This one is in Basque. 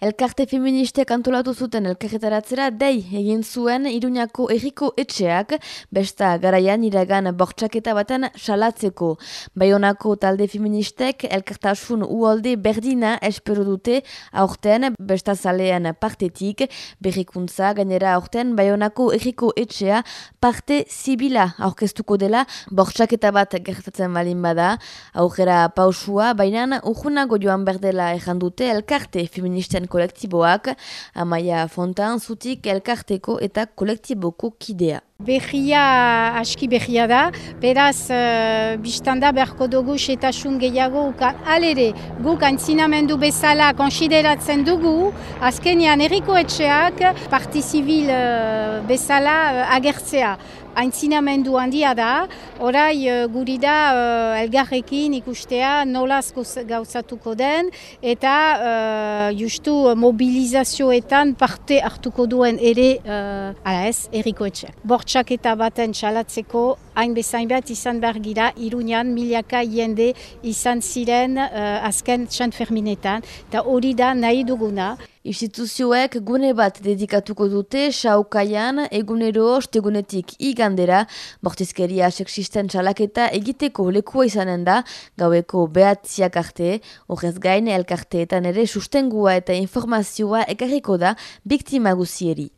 Elkarte feministek antolatu zuten elkarretaratzera dei egin zuen Iruñako erriko etxeak, besta garaian iragan bortxaketa baten salatzeko. Baionako talde feministek elkartasun uolde berdina espero dute aurten besta zalean partetik, berrikuntza gainera aurten Baionako erriko etxea parte zibila aurkeztuko dela bortxaketa bat gertatzen balin bada, aurrera pausua, baina urgunago joan berdela errandute elkarte feministen kolektiboak, Amaia Fontan zutik elkarteko eta kolektiboko kidea. Behia aski behia da, beraz uh, biztanda beharko dugu setasun gehiago ukan. Alere, guk antzinamendu bezala konsideratzen dugu, azkenian erriko etxeak partizibil uh, bezala uh, agertzea. Aintzinamendu handia da, orai uh, guri da uh, elgarrekin ikustea nolaz gauzatuko den, eta uh, justu mobilizazioetan parte hartuko duen ere, ala ez, erriko etxeak bortxaketa baten txalatzeko hain bezain bat izan behar gira Iruñan milaka jende izan ziren azken txant ferminetan eta hori da nahi duguna. Instituzioek gune bat dedikatuko dute saukaian egunero ostegunetik igandera bortizkeria seksisten txalaketa egiteko lekua izanen da gaueko behatziak arte, horrez gain elkarteetan ere sustengua eta informazioa ekarriko da biktima guzieri.